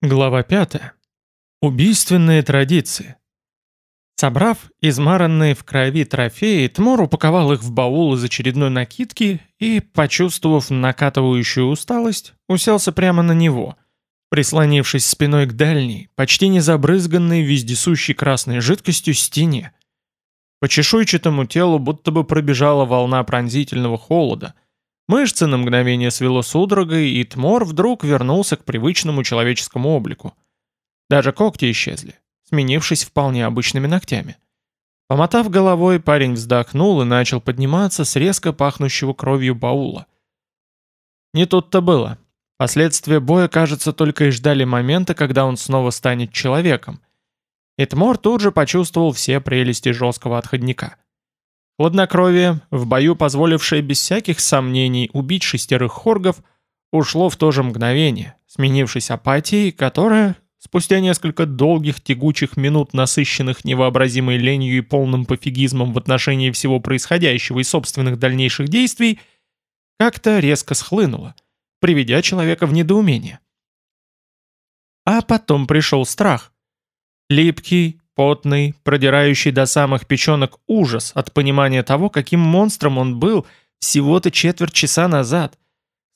Глава 5. Убийственные традиции. Собрав измаранные в крови трофеи, Тмор упаковал их в баул из очередной накидки и, почувствовав накатывающую усталость, уселся прямо на него, прислонившись спиной к дальней, почти не забрызганной вездесущей красной жидкостью стене. По чешуйчатому телу будто бы пробежала волна пронзительного холода — Мышцы на мгновение свело судорогой, и Тмор вдруг вернулся к привычному человеческому облику. Даже когти исчезли, сменившись вполне обычными ногтями. Помотав головой, парень вздохнул и начал подниматься с резко пахнущего кровью баула. Не тут-то было. Последствия боя, кажется, только и ждали момента, когда он снова станет человеком. И Тмор тут же почувствовал все прелести жесткого отходника. Хладнокровие, в бою позволившее без всяких сомнений убить шестерых хоргов, ушло в то же мгновение, сменившись апатией, которая, спустя несколько долгих тягучих минут, насыщенных невообразимой ленью и полным пофигизмом в отношении всего происходящего и собственных дальнейших действий, как-то резко схлынула, приведя человека в недоумение. А потом пришел страх. Липкий, Потный, продирающий до самых печенок ужас от понимания того, каким монстром он был всего-то четверть часа назад,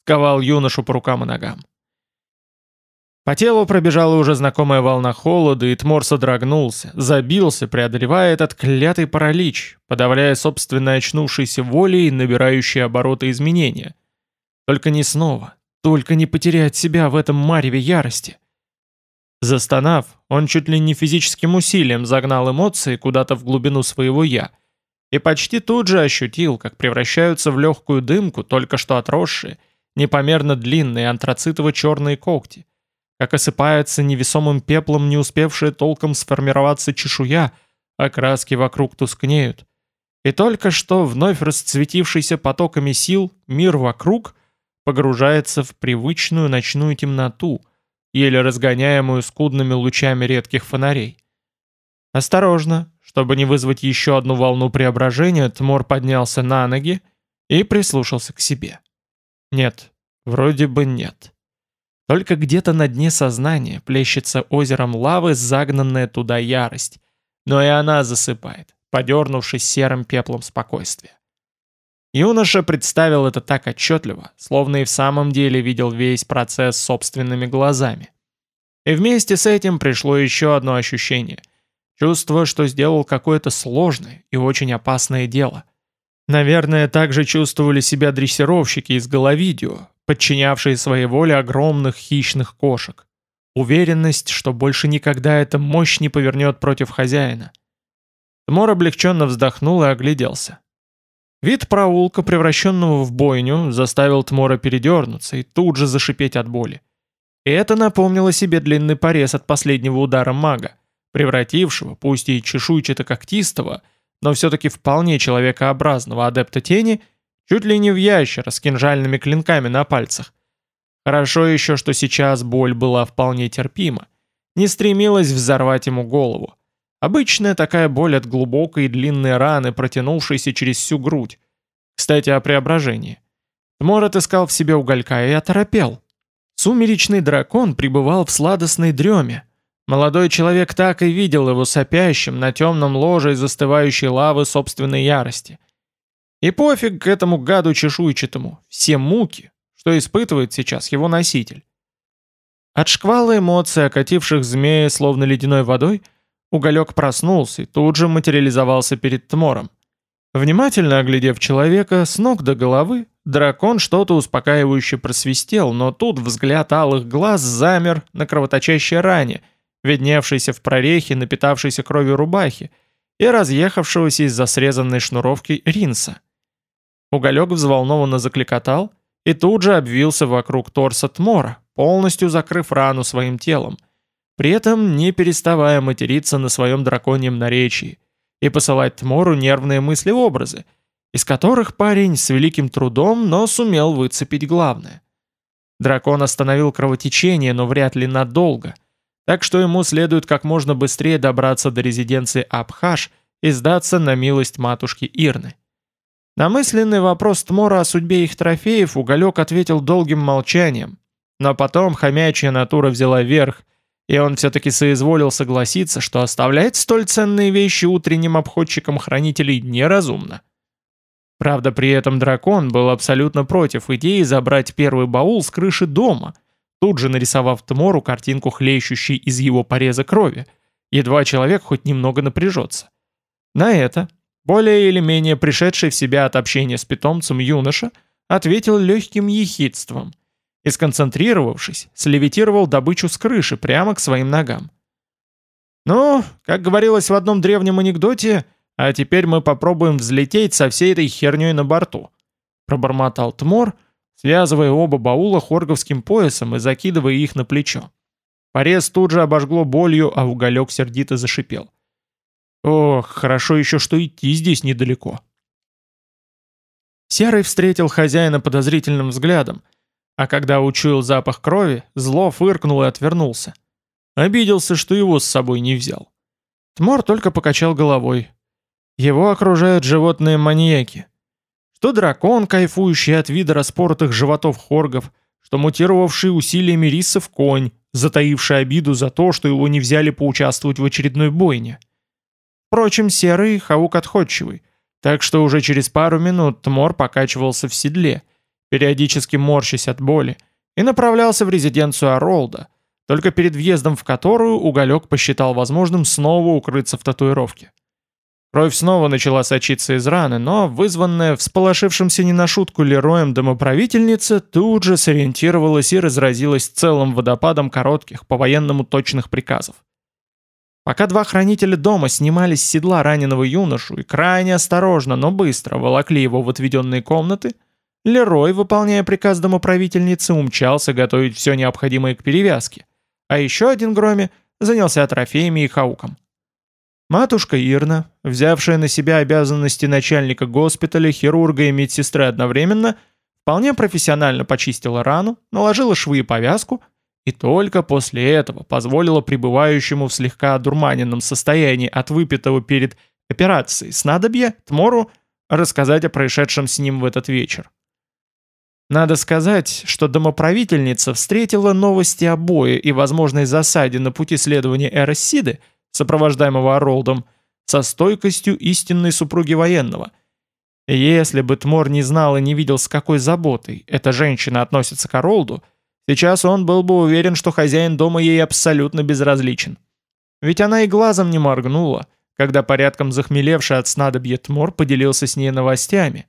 сковал юношу по рукам и ногам. По телу пробежала уже знакомая волна холода, и Тмор содрогнулся, забился, преодолевая этот клятый паралич, подавляя собственной очнувшейся волей, набирающие обороты изменения. Только не снова, только не потерять себя в этом мареве ярости. Застонав, он чуть ли не физическим усилием загнал эмоции куда-то в глубину своего «я», и почти тут же ощутил, как превращаются в легкую дымку только что отросшие, непомерно длинные антрацитово-черные когти, как осыпается невесомым пеплом не успевшая толком сформироваться чешуя, а краски вокруг тускнеют. И только что вновь расцветившийся потоками сил мир вокруг погружается в привычную ночную темноту — еле разгоняемую скудными лучами редких фонарей. Осторожно, чтобы не вызвать еще одну волну преображения, Тмор поднялся на ноги и прислушался к себе. Нет, вроде бы нет. Только где-то на дне сознания плещется озером лавы загнанная туда ярость, но и она засыпает, подернувшись серым пеплом спокойствия. Юноша представил это так отчетливо, словно и в самом деле видел весь процесс собственными глазами. И вместе с этим пришло еще одно ощущение. Чувство, что сделал какое-то сложное и очень опасное дело. Наверное, также чувствовали себя дрессировщики из головидео, подчинявшие своей воле огромных хищных кошек. Уверенность, что больше никогда эта мощь не повернет против хозяина. Тмор облегченно вздохнул и огляделся. Вид проулка, превращенного в бойню, заставил Тмора передернуться и тут же зашипеть от боли. И это напомнило себе длинный порез от последнего удара мага, превратившего, пусть и чешуйчато-когтистого, но все-таки вполне человекообразного адепта тени, чуть ли не в ящера с кинжальными клинками на пальцах. Хорошо еще, что сейчас боль была вполне терпима, не стремилась взорвать ему голову. Обычная такая боль от глубокой и длинной раны, протянувшейся через всю грудь. Кстати, о преображении. Тмор отыскал в себе уголька и оторопел. Сумеречный дракон пребывал в сладостной дреме. Молодой человек так и видел его сопящим на темном ложе из застывающей лавы собственной ярости. И пофиг к этому гаду чешуйчатому, все муки, что испытывает сейчас его носитель. От шквала эмоций, окативших змея словно ледяной водой, Уголек проснулся и тут же материализовался перед Тмором. Внимательно оглядев человека с ног до головы, дракон что-то успокаивающе просвистел, но тут взгляд алых глаз замер на кровоточащей ране, видневшейся в прорехе напитавшейся кровью рубахи и разъехавшегося из-за срезанной шнуровки ринса. Уголек взволнованно закликотал и тут же обвился вокруг торса Тмора, полностью закрыв рану своим телом – при этом не переставая материться на своем драконьем наречии и посылать Тмору нервные мысли-образы, из которых парень с великим трудом, но сумел выцепить главное. Дракон остановил кровотечение, но вряд ли надолго, так что ему следует как можно быстрее добраться до резиденции Абхаш и сдаться на милость матушки Ирны. На мысленный вопрос Тмора о судьбе их трофеев Уголек ответил долгим молчанием, но потом хомячья натура взяла верх – и он все-таки соизволил согласиться, что оставлять столь ценные вещи утренним обходчикам хранителей неразумно. Правда, при этом дракон был абсолютно против идеи забрать первый баул с крыши дома, тут же нарисовав Тмору картинку хлещущей из его пореза крови, едва человек хоть немного напряжется. На это, более или менее пришедший в себя от общения с питомцем юноша, ответил легким ехидством и, сконцентрировавшись, слевитировал добычу с крыши прямо к своим ногам. «Ну, как говорилось в одном древнем анекдоте, а теперь мы попробуем взлететь со всей этой херней на борту», пробормотал Тмор, связывая оба баула хорговским поясом и закидывая их на плечо. Порез тут же обожгло болью, а уголек сердито зашипел. «Ох, хорошо еще, что идти здесь недалеко». Серый встретил хозяина подозрительным взглядом, а когда учуял запах крови, зло фыркнул и отвернулся. Обиделся, что его с собой не взял. Тмор только покачал головой. Его окружают животные-маньяки. Что дракон, кайфующий от вида распоротых животов хоргов, что мутировавший усилиями рисов конь, затаивший обиду за то, что его не взяли поучаствовать в очередной бойне. Впрочем, серый хаук отходчивый, так что уже через пару минут Тмор покачивался в седле, периодически морщась от боли, и направлялся в резиденцию Оролда, только перед въездом в которую Уголек посчитал возможным снова укрыться в татуировке. Кровь снова начала сочиться из раны, но вызванная всполошившимся не на шутку Лероем домоправительница тут же сориентировалась и разразилась целым водопадом коротких, по-военному точных приказов. Пока два хранителя дома снимали с седла раненого юношу и крайне осторожно, но быстро волокли его в отведенные комнаты, Лерой, выполняя приказ домоправительницы, умчался готовить все необходимое к перевязке, а еще один Громе занялся трофеями и хауком. Матушка Ирна, взявшая на себя обязанности начальника госпиталя, хирурга и медсестры одновременно, вполне профессионально почистила рану, наложила швы и повязку, и только после этого позволила пребывающему в слегка одурманенном состоянии от выпитого перед операцией снадобья Тмору рассказать о происшедшем с ним в этот вечер. Надо сказать, что домоправительница встретила новости о бое и возможной засаде на пути следования Эросиды – сопровождаемого Оролдом, со стойкостью истинной супруги военного. Если бы Тмор не знал и не видел, с какой заботой эта женщина относится к Оролду, сейчас он был бы уверен, что хозяин дома ей абсолютно безразличен. Ведь она и глазом не моргнула, когда порядком захмелевший от снадобья Тмор поделился с ней новостями.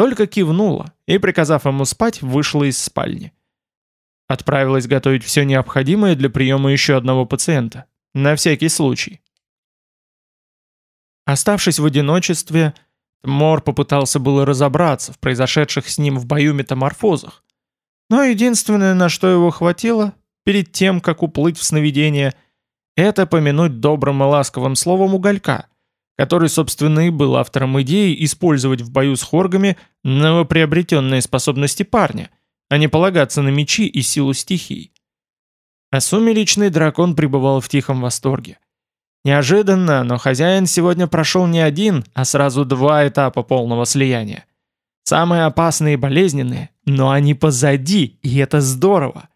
Только кивнула и, приказав ему спать, вышла из спальни. Отправилась готовить все необходимое для приема еще одного пациента. На всякий случай. Оставшись в одиночестве, Мор попытался было разобраться в произошедших с ним в бою метаморфозах. Но единственное, на что его хватило, перед тем, как уплыть в сновидение, это помянуть добрым и ласковым словом уголька, который, собственно, и был автором идеи использовать в бою с хоргами новоприобретенные способности парня, а не полагаться на мечи и силу стихий. А сумеречный дракон пребывал в тихом восторге. Неожиданно, но хозяин сегодня прошел не один, а сразу два этапа полного слияния. Самые опасные и болезненные, но они позади, и это здорово.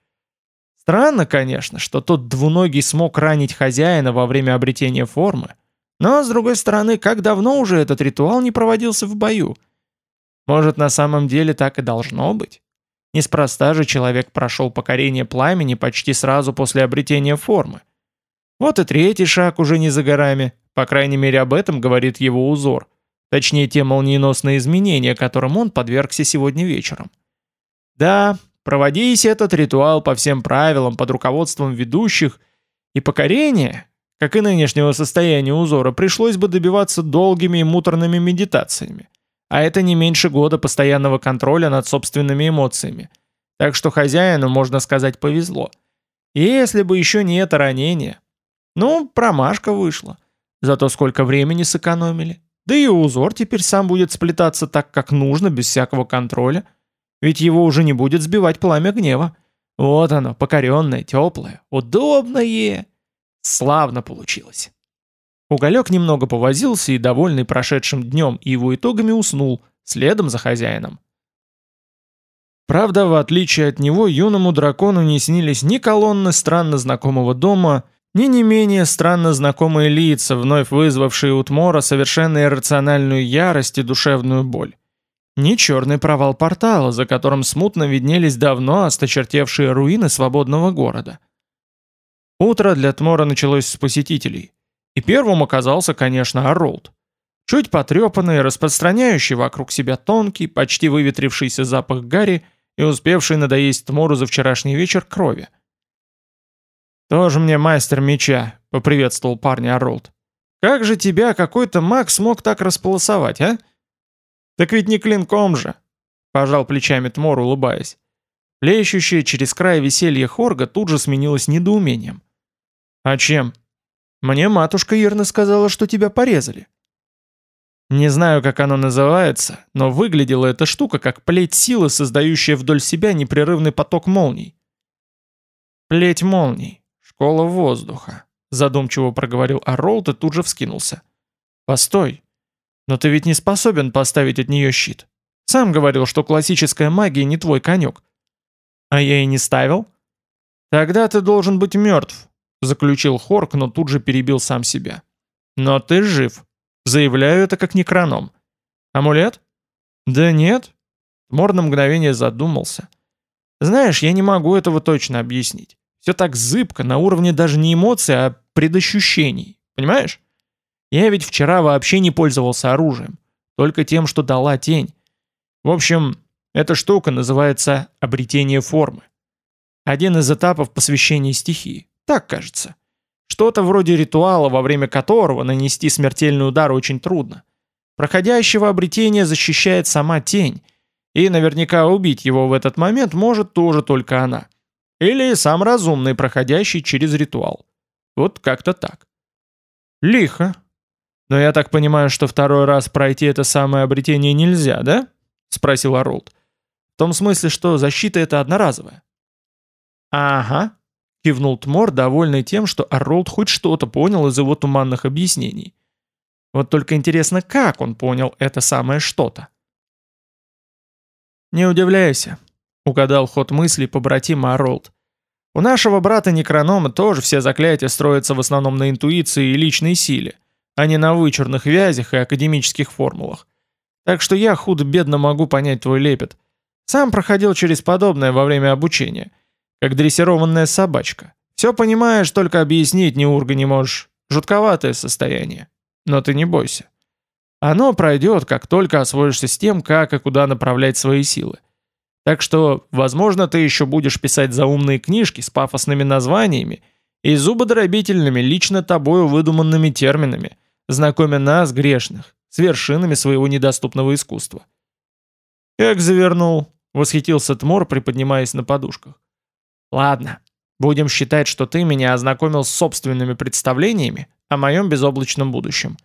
Странно, конечно, что тот двуногий смог ранить хозяина во время обретения формы, но, с другой стороны, как давно уже этот ритуал не проводился в бою? Может, на самом деле так и должно быть? Неспроста же человек прошел покорение пламени почти сразу после обретения формы. Вот и третий шаг уже не за горами, по крайней мере об этом говорит его узор, точнее те молниеносные изменения, которым он подвергся сегодня вечером. Да, проводись этот ритуал по всем правилам под руководством ведущих, и покорение, как и нынешнего состояния узора, пришлось бы добиваться долгими и муторными медитациями. А это не меньше года постоянного контроля над собственными эмоциями. Так что хозяину, можно сказать, повезло. Если бы еще не это ранение. Ну, промашка вышла. Зато сколько времени сэкономили. Да и узор теперь сам будет сплетаться так, как нужно, без всякого контроля. Ведь его уже не будет сбивать пламя гнева. Вот оно, покоренное, теплое, удобное. Славно получилось. Уголек немного повозился и, довольный прошедшим днем и его итогами, уснул, следом за хозяином. Правда, в отличие от него, юному дракону не снились ни колонны странно знакомого дома, ни не менее странно знакомые лица, вновь вызвавшие у Тмора совершенно иррациональную ярость и душевную боль. Ни черный провал портала, за которым смутно виднелись давно осточертевшие руины свободного города. Утро для Тмора началось с посетителей. И первым оказался, конечно, Оролд. Чуть потрепанный, распространяющий вокруг себя тонкий, почти выветрившийся запах гари и успевший надоесть Тмору за вчерашний вечер крови. «Тоже мне мастер меча», — поприветствовал парня Оролд. «Как же тебя какой-то маг смог так располосовать, а?» «Так ведь не клинком же», — пожал плечами Тмор, улыбаясь. Плещущее через край веселье Хорга тут же сменилось недоумением. «А чем?» «Мне матушка Ирна сказала, что тебя порезали». Не знаю, как оно называется, но выглядела эта штука как плеть силы, создающая вдоль себя непрерывный поток молний. «Плеть молний. Школа воздуха», — задумчиво проговорил Аролд и тут же вскинулся. «Постой. Но ты ведь не способен поставить от нее щит. Сам говорил, что классическая магия не твой конек». «А я и не ставил?» «Тогда ты должен быть мертв», — заключил Хорк, но тут же перебил сам себя. «Но ты жив». Заявляю это как некроном. Амулет? Да нет. Мор на мгновение задумался. Знаешь, я не могу этого точно объяснить. Все так зыбко, на уровне даже не эмоций, а предощущений. Понимаешь? Я ведь вчера вообще не пользовался оружием. Только тем, что дала тень. В общем, эта штука называется обретение формы. Один из этапов посвящения стихии. Так кажется. Что-то вроде ритуала, во время которого нанести смертельный удар очень трудно. Проходящего обретения защищает сама тень, и наверняка убить его в этот момент может тоже только она. Или сам разумный, проходящий через ритуал. Вот как-то так. Лихо. Но я так понимаю, что второй раз пройти это самое обретение нельзя, да? Спросил Оролд. В том смысле, что защита это одноразовая. Ага, Кивнул Тмор, довольный тем, что Оролд хоть что-то понял из его туманных объяснений. Вот только интересно, как он понял это самое что-то. «Не удивляйся», — угадал ход мыслей побратима Оролд. «У нашего брата Некронома тоже все заклятия строятся в основном на интуиции и личной силе, а не на вычурных вязях и академических формулах. Так что я худо-бедно могу понять твой лепет. Сам проходил через подобное во время обучения» как дрессированная собачка. Все понимаешь, только объяснить ни урга не можешь. Жутковатое состояние. Но ты не бойся. Оно пройдет, как только освоишься с тем, как и куда направлять свои силы. Так что, возможно, ты еще будешь писать заумные книжки с пафосными названиями и зубодробительными, лично тобою выдуманными терминами, знакомя нас, грешных, с вершинами своего недоступного искусства. «Как завернул!» — восхитился Тмор, приподнимаясь на подушках. Ладно, будем считать, что ты меня ознакомил с собственными представлениями о моем безоблачном будущем.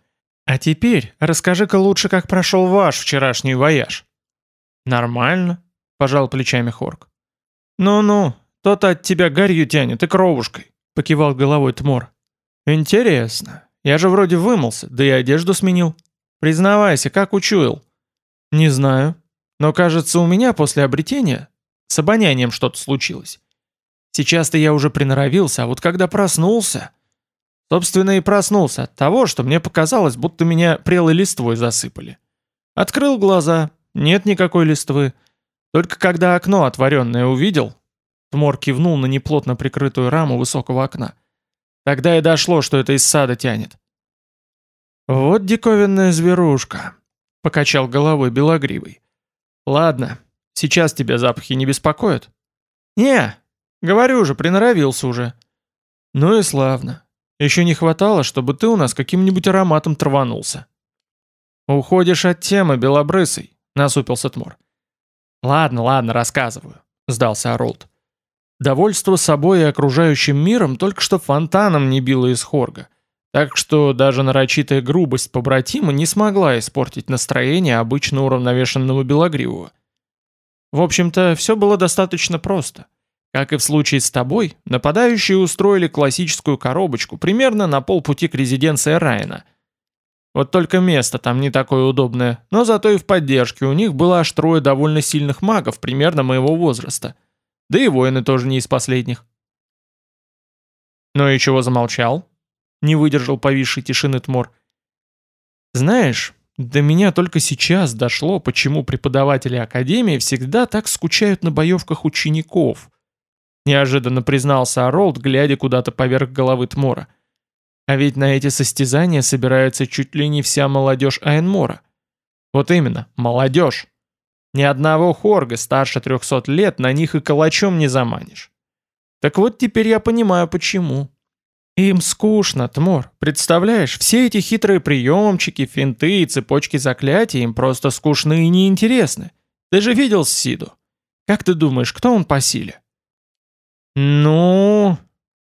А теперь расскажи-ка лучше, как прошел ваш вчерашний вояж. Нормально, пожал плечами Хорк. Ну-ну, то-то от тебя гарью тянет и кровушкой, покивал головой Тмор. Интересно, я же вроде вымылся, да и одежду сменил. Признавайся, как учуял? Не знаю, но кажется, у меня после обретения с обонянием что-то случилось. Сейчас-то я уже приноровился, а вот когда проснулся... Собственно, и проснулся от того, что мне показалось, будто меня прелой листвой засыпали. Открыл глаза, нет никакой листвы. Только когда окно отворенное увидел, Тмор кивнул на неплотно прикрытую раму высокого окна. Тогда и дошло, что это из сада тянет. «Вот диковинная зверушка», — покачал головой белогривый. «Ладно, сейчас тебя запахи не беспокоят?» «Не, Говорю же, приноровился уже. Ну и славно. Еще не хватало, чтобы ты у нас каким-нибудь ароматом траванулся. Уходишь от темы, белобрысый, насупился Тмор. Ладно, ладно, рассказываю, сдался Оролд. Довольство собой и окружающим миром только что фонтаном не било из Хорга, так что даже нарочитая грубость побратима не смогла испортить настроение обычно уравновешенного Белогривого. В общем-то, все было достаточно просто — как и в случае с тобой, нападающие устроили классическую коробочку примерно на полпути к резиденции Райана. Вот только место там не такое удобное, но зато и в поддержке у них было аж трое довольно сильных магов примерно моего возраста. Да и воины тоже не из последних. «Ну и чего замолчал?» — не выдержал повисшей тишины Тмор. «Знаешь, до меня только сейчас дошло, почему преподаватели Академии всегда так скучают на боевках учеников», — неожиданно признался Оролд, глядя куда-то поверх головы Тмора. «А ведь на эти состязания собирается чуть ли не вся молодежь Айнмора. Вот именно, молодежь. Ни одного хорга старше трехсот лет на них и калачом не заманишь. Так вот теперь я понимаю, почему. Им скучно, Тмор. Представляешь, все эти хитрые приемчики, финты и цепочки заклятий им просто скучны и неинтересны. Ты же видел Сиду. Как ты думаешь, кто он по силе? Ну...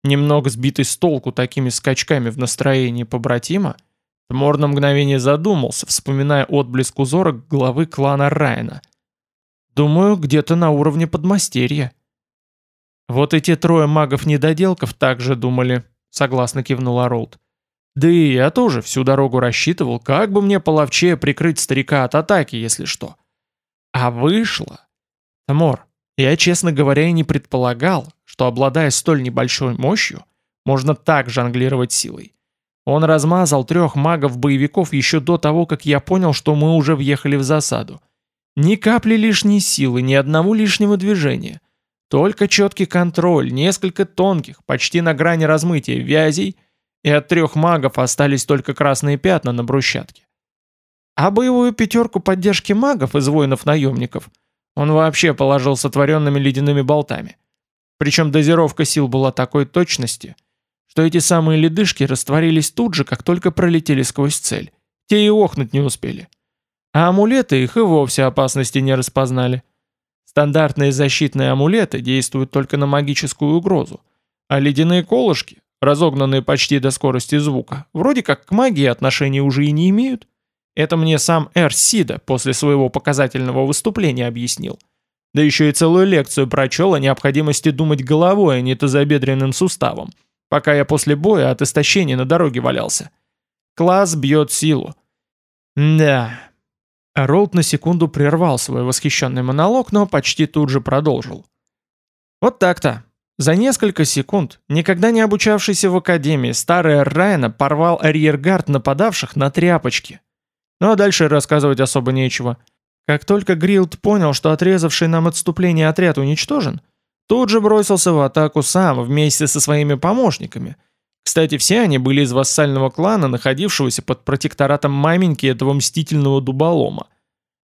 Немного сбитый с толку такими скачками в настроении побратима, Тмор на мгновение задумался, вспоминая отблеск узора главы клана Райана. Думаю, где-то на уровне подмастерья. Вот эти трое магов-недоделков также думали, согласно кивнул Оролд. Да и я тоже всю дорогу рассчитывал, как бы мне половчее прикрыть старика от атаки, если что. А вышло. Тамор, я, честно говоря, и не предполагал, что, обладая столь небольшой мощью, можно так жонглировать силой. Он размазал трех магов-боевиков еще до того, как я понял, что мы уже въехали в засаду. Ни капли лишней силы, ни одного лишнего движения. Только четкий контроль, несколько тонких, почти на грани размытия вязей, и от трех магов остались только красные пятна на брусчатке. А боевую пятерку поддержки магов из воинов-наемников он вообще положил сотворенными ледяными болтами. Причем дозировка сил была такой точности, что эти самые ледышки растворились тут же, как только пролетели сквозь цель. Те и охнуть не успели. А амулеты их и вовсе опасности не распознали. Стандартные защитные амулеты действуют только на магическую угрозу, а ледяные колышки, разогнанные почти до скорости звука, вроде как к магии отношения уже и не имеют. Это мне сам Эр Сида после своего показательного выступления объяснил. Да еще и целую лекцию прочел о необходимости думать головой, а не тазобедренным суставом, пока я после боя от истощения на дороге валялся. Класс бьет силу. Да, Ролд на секунду прервал свой восхищенный монолог, но почти тут же продолжил. Вот так-то. За несколько секунд, никогда не обучавшийся в академии, старый Райана порвал арьергард нападавших на тряпочки. Ну а дальше рассказывать особо нечего. Как только Грилд понял, что отрезавший нам отступление отряд уничтожен, тут же бросился в атаку сам вместе со своими помощниками. Кстати, все они были из вассального клана, находившегося под протекторатом маменьки этого мстительного дуболома.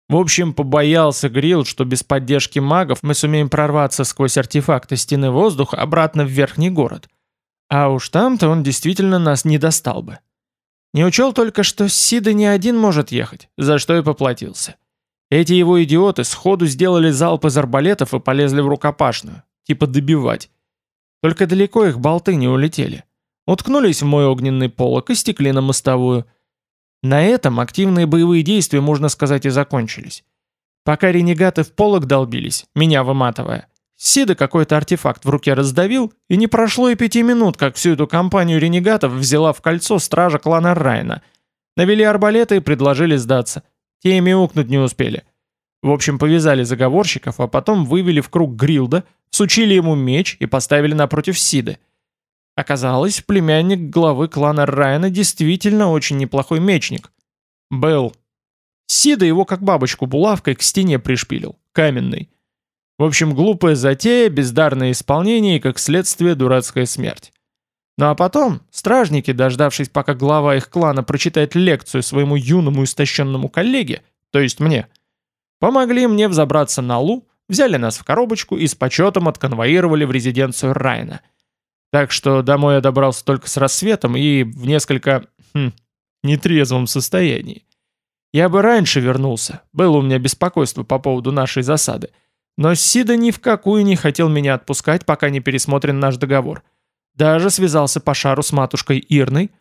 В общем, побоялся Грилд, что без поддержки магов мы сумеем прорваться сквозь артефакты стены воздуха обратно в верхний город. А уж там-то он действительно нас не достал бы. Не учел только, что Сида не один может ехать, за что и поплатился. Эти его идиоты сходу сделали залп из арбалетов и полезли в рукопашную, типа добивать. Только далеко их болты не улетели. Уткнулись в мой огненный полок и стекли на мостовую. На этом активные боевые действия, можно сказать, и закончились. Пока ренегаты в полок долбились, меня выматывая, Сида какой-то артефакт в руке раздавил, и не прошло и пяти минут, как всю эту компанию ренегатов взяла в кольцо стража клана Райна. Навели арбалеты и предложили сдаться. Те ими укнуть не успели. В общем, повязали заговорщиков, а потом вывели в круг Грилда, сучили ему меч и поставили напротив Сиды. Оказалось, племянник главы клана Райана действительно очень неплохой мечник. Был. Сида его как бабочку булавкой к стене пришпилил, каменный. В общем, глупая затея, бездарное исполнение и, как следствие, дурацкая смерть. Ну а потом, стражники, дождавшись, пока глава их клана прочитает лекцию своему юному истощенному коллеге, то есть мне, помогли мне взобраться на Лу, взяли нас в коробочку и с почетом отконвоировали в резиденцию Райна – так что домой я добрался только с рассветом и в несколько... Хм, нетрезвом состоянии. Я бы раньше вернулся, было у меня беспокойство по поводу нашей засады. Но Сида ни в какую не хотел меня отпускать, пока не пересмотрен наш договор. Даже связался по шару с матушкой Ирной,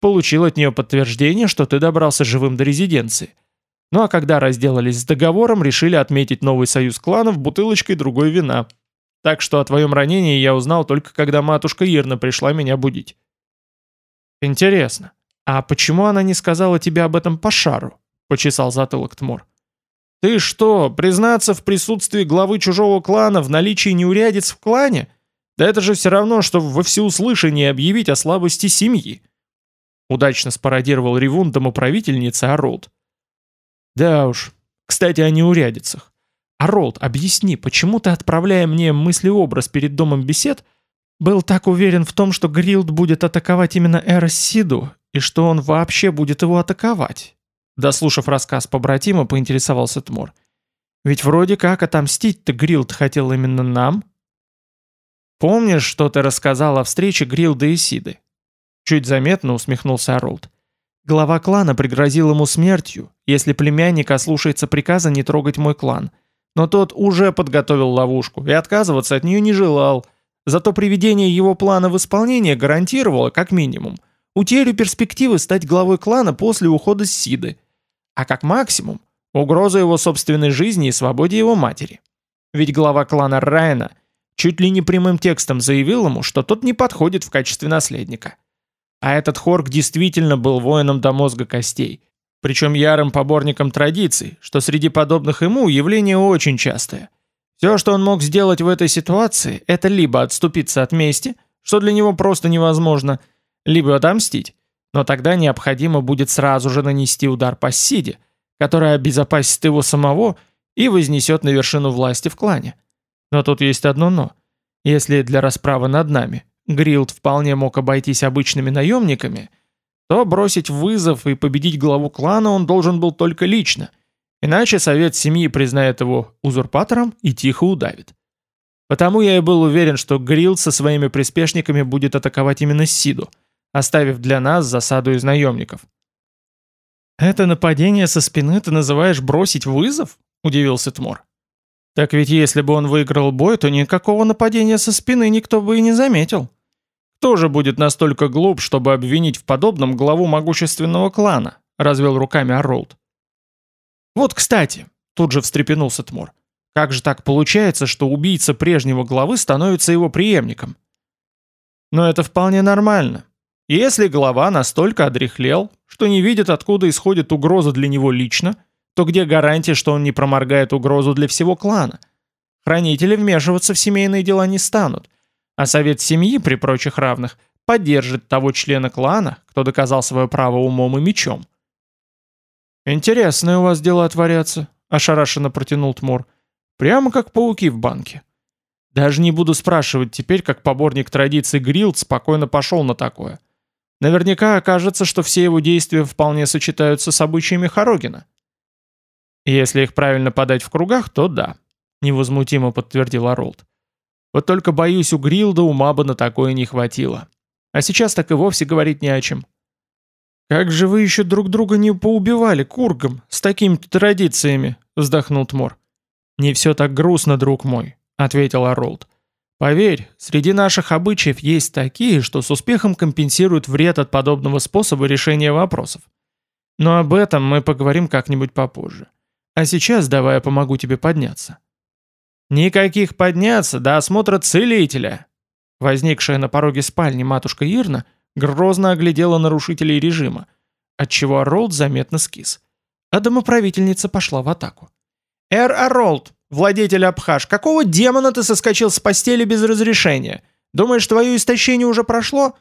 получил от нее подтверждение, что ты добрался живым до резиденции. Ну а когда разделались с договором, решили отметить новый союз кланов бутылочкой другой вина – так что о твоем ранении я узнал только когда матушка Ирна пришла меня будить. Интересно, «А почему она не сказала тебе об этом по шару?» — почесал затылок Тмор. «Ты что, признаться в присутствии главы чужого клана в наличии неурядиц в клане? Да это же все равно, что во всеуслышание объявить о слабости семьи!» Удачно спародировал ревун домоправительницы Аролд. «Да уж. Кстати, о неурядицах. Аролд, объясни, почему ты, отправляя мне мыслеобраз перед домом бесед, был так уверен в том, что Грилд будет атаковать именно Эросиду, и что он вообще будет его атаковать?» Дослушав рассказ побратима, поинтересовался Тмор. «Ведь вроде как отомстить-то Грилд хотел именно нам?» «Помнишь, что ты рассказал о встрече Грилда и Сиды?» Чуть заметно усмехнулся Оролд. Глава клана пригрозил ему смертью, если племянник ослушается приказа не трогать мой клан. Но тот уже подготовил ловушку и отказываться от нее не желал. Зато приведение его плана в исполнение гарантировало, как минимум, утерю перспективы стать главой клана после ухода с Сиды – а как максимум – угроза его собственной жизни и свободе его матери. Ведь глава клана Райана чуть ли не прямым текстом заявил ему, что тот не подходит в качестве наследника. А этот Хорк действительно был воином до мозга костей, причем ярым поборником традиций, что среди подобных ему явление очень частое. Все, что он мог сделать в этой ситуации, это либо отступиться от мести, что для него просто невозможно, либо отомстить, но тогда необходимо будет сразу же нанести удар по Сиде, которая обезопасит его самого и вознесет на вершину власти в клане. Но тут есть одно «но». Если для расправы над нами Грилд вполне мог обойтись обычными наемниками, то бросить вызов и победить главу клана он должен был только лично, иначе совет семьи признает его узурпатором и тихо удавит. Потому я и был уверен, что Грилд со своими приспешниками будет атаковать именно Сиду – оставив для нас засаду из наемников. «Это нападение со спины ты называешь бросить вызов?» – удивился Тмор. «Так ведь если бы он выиграл бой, то никакого нападения со спины никто бы и не заметил. Кто же будет настолько глуп, чтобы обвинить в подобном главу могущественного клана?» – развел руками Арролд. «Вот, кстати», – тут же встрепенулся Тмор, – «как же так получается, что убийца прежнего главы становится его преемником?» «Но это вполне нормально. Если глава настолько одрехлел, что не видит, откуда исходит угроза для него лично, то где гарантия, что он не проморгает угрозу для всего клана? Хранители вмешиваться в семейные дела не станут, а совет семьи при прочих равных поддержит того члена клана, кто доказал свое право умом и мечом. «Интересные у вас дела творятся», — ошарашенно протянул Тмор. «Прямо как пауки в банке. Даже не буду спрашивать теперь, как поборник традиций Грилд спокойно пошел на такое». Наверняка окажется, что все его действия вполне сочетаются с обычаями Хорогина. Если их правильно подать в кругах, то да, невозмутимо подтвердил Оролд. Вот только боюсь, у Грилда ума бы на такое не хватило. А сейчас так и вовсе говорить не о чем. «Как же вы еще друг друга не поубивали кургом с такими-то традициями?» — вздохнул Тмор. «Не все так грустно, друг мой», — ответил Оролд. Поверь, среди наших обычаев есть такие, что с успехом компенсируют вред от подобного способа решения вопросов. Но об этом мы поговорим как-нибудь попозже. А сейчас давай я помогу тебе подняться. Никаких подняться до осмотра целителя. Возникшая на пороге спальни матушка Ирна грозно оглядела нарушителей режима, отчего Аролд заметно скис. А домоправительница пошла в атаку. «Эр Аролд, владетель Абхаш, какого демона ты соскочил с постели без разрешения? Думаешь, твое истощение уже прошло?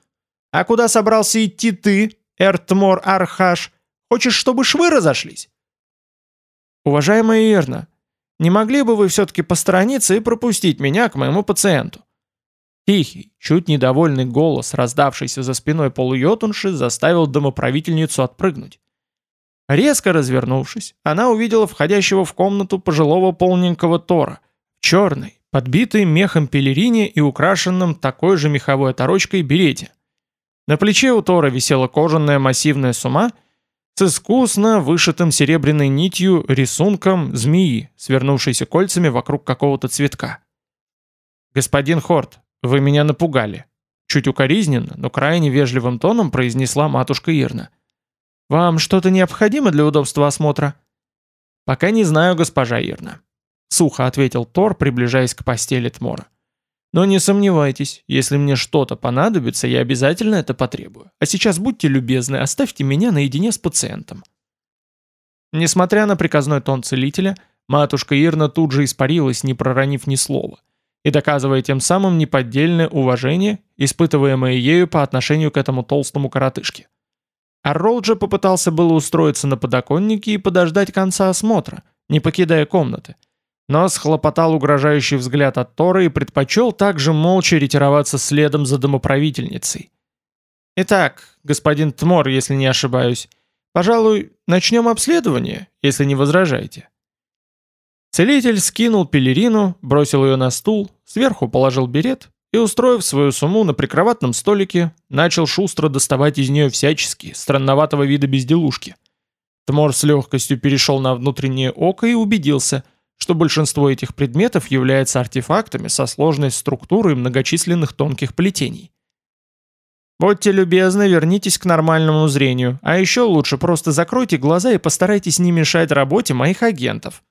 А куда собрался идти ты, Эртмор Архаш? Хочешь, чтобы швы разошлись?» «Уважаемая Ирна, не могли бы вы все-таки посторониться и пропустить меня к моему пациенту?» Тихий, чуть недовольный голос, раздавшийся за спиной полуйотунши, заставил домоправительницу отпрыгнуть. Резко развернувшись, она увидела входящего в комнату пожилого полненького Тора, черный, подбитый мехом пелерине и украшенном такой же меховой оторочкой берете. На плече у Тора висела кожаная массивная сума с искусно вышитым серебряной нитью рисунком змеи, свернувшейся кольцами вокруг какого-то цветка. «Господин Хорт, вы меня напугали», чуть укоризненно, но крайне вежливым тоном произнесла матушка Ирна. «Вам что-то необходимо для удобства осмотра?» «Пока не знаю, госпожа Ирна», — сухо ответил Тор, приближаясь к постели Тмора. Но не сомневайтесь, если мне что-то понадобится, я обязательно это потребую. А сейчас будьте любезны, оставьте меня наедине с пациентом». Несмотря на приказной тон целителя, матушка Ирна тут же испарилась, не проронив ни слова, и доказывая тем самым неподдельное уважение, испытываемое ею по отношению к этому толстому коротышке. А Роуджа попытался было устроиться на подоконнике и подождать конца осмотра, не покидая комнаты, но схлопотал угрожающий взгляд от Тора и предпочел также молча ретироваться следом за домоправительницей. «Итак, господин Тмор, если не ошибаюсь, пожалуй, начнем обследование, если не возражаете». Целитель скинул пелерину, бросил ее на стул, сверху положил берет и, устроив свою сумму на прикроватном столике, начал шустро доставать из нее всяческие, странноватого вида безделушки. Тмор с легкостью перешел на внутреннее око и убедился – что большинство этих предметов является артефактами со сложной структурой многочисленных тонких плетений. Будьте любезны, вернитесь к нормальному зрению, а еще лучше просто закройте глаза и постарайтесь не мешать работе моих агентов.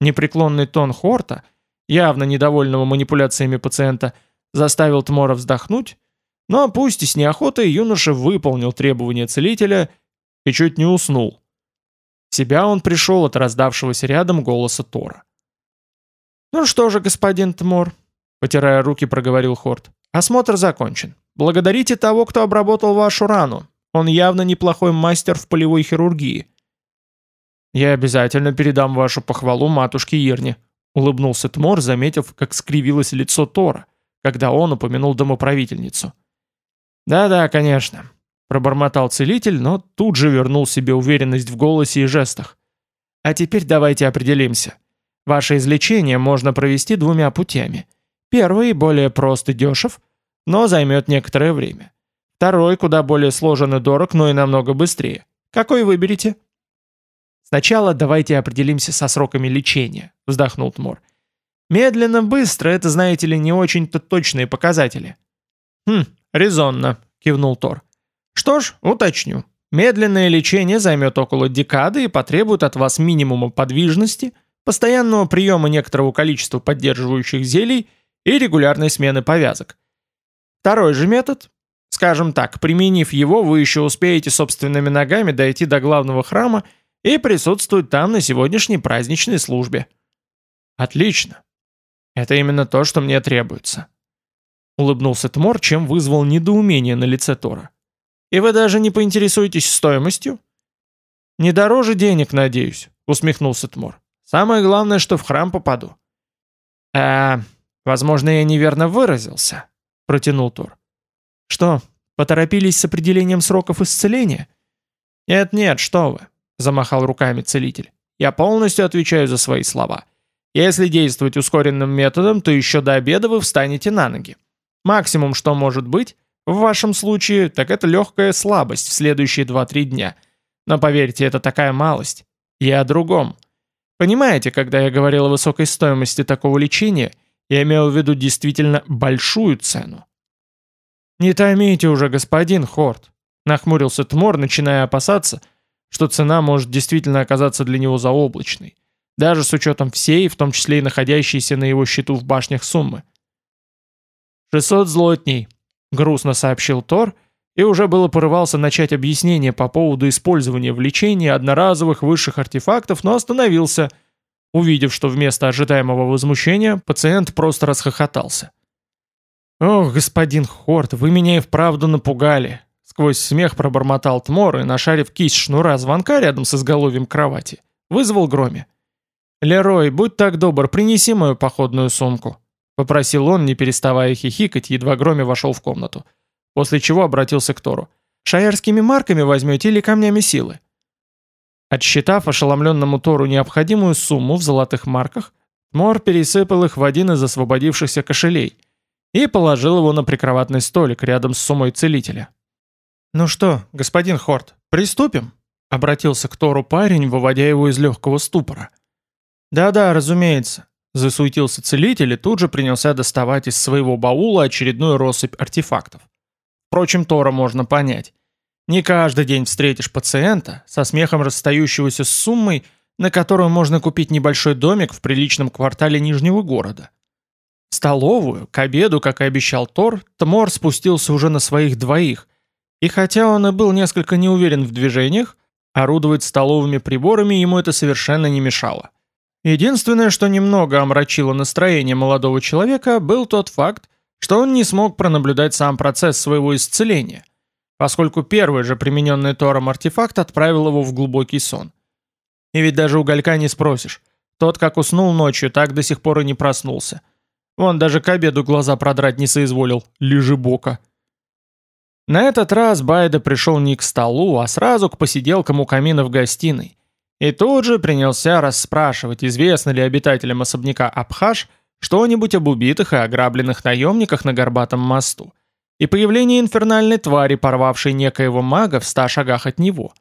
Непреклонный тон Хорта, явно недовольного манипуляциями пациента, заставил Тмора вздохнуть, но пусть и с неохотой юноша выполнил требования целителя и чуть не уснул, себя он пришел от раздавшегося рядом голоса Тора. «Ну что же, господин Тмор», — потирая руки, проговорил Хорт, — «осмотр закончен. Благодарите того, кто обработал вашу рану. Он явно неплохой мастер в полевой хирургии». «Я обязательно передам вашу похвалу матушке Ирне», — улыбнулся Тмор, заметив, как скривилось лицо Тора, когда он упомянул домоправительницу. «Да-да, конечно пробормотал целитель, но тут же вернул себе уверенность в голосе и жестах. А теперь давайте определимся. Ваше излечение можно провести двумя путями. Первый более прост и дешев, но займет некоторое время. Второй куда более сложен и дорог, но и намного быстрее. Какой выберете? Сначала давайте определимся со сроками лечения, вздохнул Тмор. Медленно, быстро, это, знаете ли, не очень-то точные показатели. Хм, резонно, кивнул Тор. Что ж, уточню. Медленное лечение займет около декады и потребует от вас минимума подвижности, постоянного приема некоторого количества поддерживающих зелий и регулярной смены повязок. Второй же метод, скажем так, применив его, вы еще успеете собственными ногами дойти до главного храма и присутствовать там на сегодняшней праздничной службе. Отлично. Это именно то, что мне требуется. Улыбнулся Тмор, чем вызвал недоумение на лице Тора. И вы даже не поинтересуетесь стоимостью? Не дороже денег, надеюсь, усмехнулся Тмор. Самое главное, что в храм попаду. А, возможно, я неверно выразился, протянул Тор. Что, поторопились с определением сроков исцеления? Нет-нет, что вы, замахал руками целитель. Я полностью отвечаю за свои слова. Если действовать ускоренным методом, то еще до обеда вы встанете на ноги. Максимум, что может быть, в вашем случае, так это легкая слабость в следующие 2-3 дня. Но поверьте, это такая малость. Я о другом. Понимаете, когда я говорил о высокой стоимости такого лечения, я имел в виду действительно большую цену. «Не томите уже, господин Хорт», — нахмурился Тмор, начиная опасаться, что цена может действительно оказаться для него заоблачной, даже с учетом всей, в том числе и находящейся на его счету в башнях суммы. «600 злотней», грустно сообщил Тор, и уже было порывался начать объяснение по поводу использования в лечении одноразовых высших артефактов, но остановился, увидев, что вместо ожидаемого возмущения пациент просто расхохотался. «Ох, господин Хорт, вы меня и вправду напугали!» Сквозь смех пробормотал Тмор и, нашарив кисть шнура звонка рядом с изголовьем кровати, вызвал Громе. «Лерой, будь так добр, принеси мою походную сумку». Попросил он, не переставая хихикать, едва Громе вошел в комнату. После чего обратился к Тору. «Шаярскими марками возьмете или камнями силы?» Отсчитав ошеломленному Тору необходимую сумму в золотых марках, Мор пересыпал их в один из освободившихся кошелей и положил его на прикроватный столик рядом с суммой целителя. «Ну что, господин Хорт, приступим?» — обратился к Тору парень, выводя его из легкого ступора. «Да-да, разумеется. Засуетился целитель и тут же принялся доставать из своего баула очередную россыпь артефактов. Впрочем, Тора можно понять. Не каждый день встретишь пациента, со смехом расстающегося с суммой, на которую можно купить небольшой домик в приличном квартале Нижнего города. В столовую, к обеду, как и обещал Тор, Тмор спустился уже на своих двоих, и хотя он и был несколько неуверен в движениях, орудовать столовыми приборами ему это совершенно не мешало. Единственное, что немного омрачило настроение молодого человека, был тот факт, что он не смог пронаблюдать сам процесс своего исцеления, поскольку первый же примененный Тором артефакт отправил его в глубокий сон. И ведь даже уголька не спросишь. Тот, как уснул ночью, так до сих пор и не проснулся. Он даже к обеду глаза продрать не соизволил, лежи бока. На этот раз Байда пришел не к столу, а сразу к посиделкам у камина в гостиной. И тут же принялся расспрашивать, известно ли обитателям особняка Абхаш что-нибудь об убитых и ограбленных наемниках на Горбатом мосту, и появлении инфернальной твари, порвавшей некоего мага в ста шагах от него.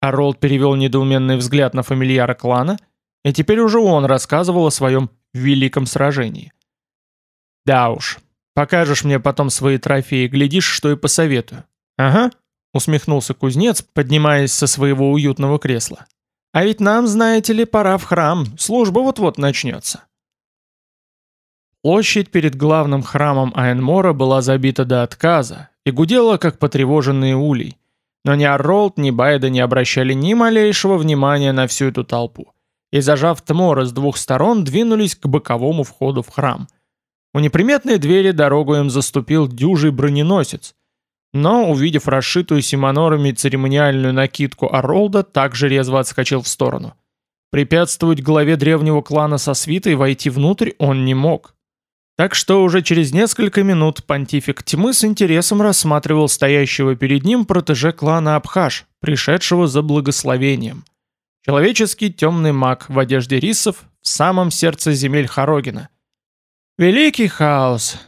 Аролд перевел недоуменный взгляд на фамильяра клана, и теперь уже он рассказывал о своем великом сражении. «Да уж, покажешь мне потом свои трофеи, глядишь, что и посоветую». «Ага», — усмехнулся кузнец, поднимаясь со своего уютного кресла. «А ведь нам, знаете ли, пора в храм, служба вот-вот начнется». Площадь перед главным храмом Айнмора была забита до отказа и гудела, как потревоженный улей. Но ни Арролд, ни Байда не обращали ни малейшего внимания на всю эту толпу, и, зажав Тмора с двух сторон, двинулись к боковому входу в храм. У неприметной двери дорогу им заступил дюжий броненосец, но, увидев расшитую симонорами церемониальную накидку Арролда, также резво отскочил в сторону. Препятствовать главе древнего клана со свитой войти внутрь он не мог. Так что уже через несколько минут понтифик тьмы с интересом рассматривал стоящего перед ним протеже клана Абхаш, пришедшего за благословением. Человеческий темный маг в одежде рисов в самом сердце земель Хорогина. «Великий хаос!»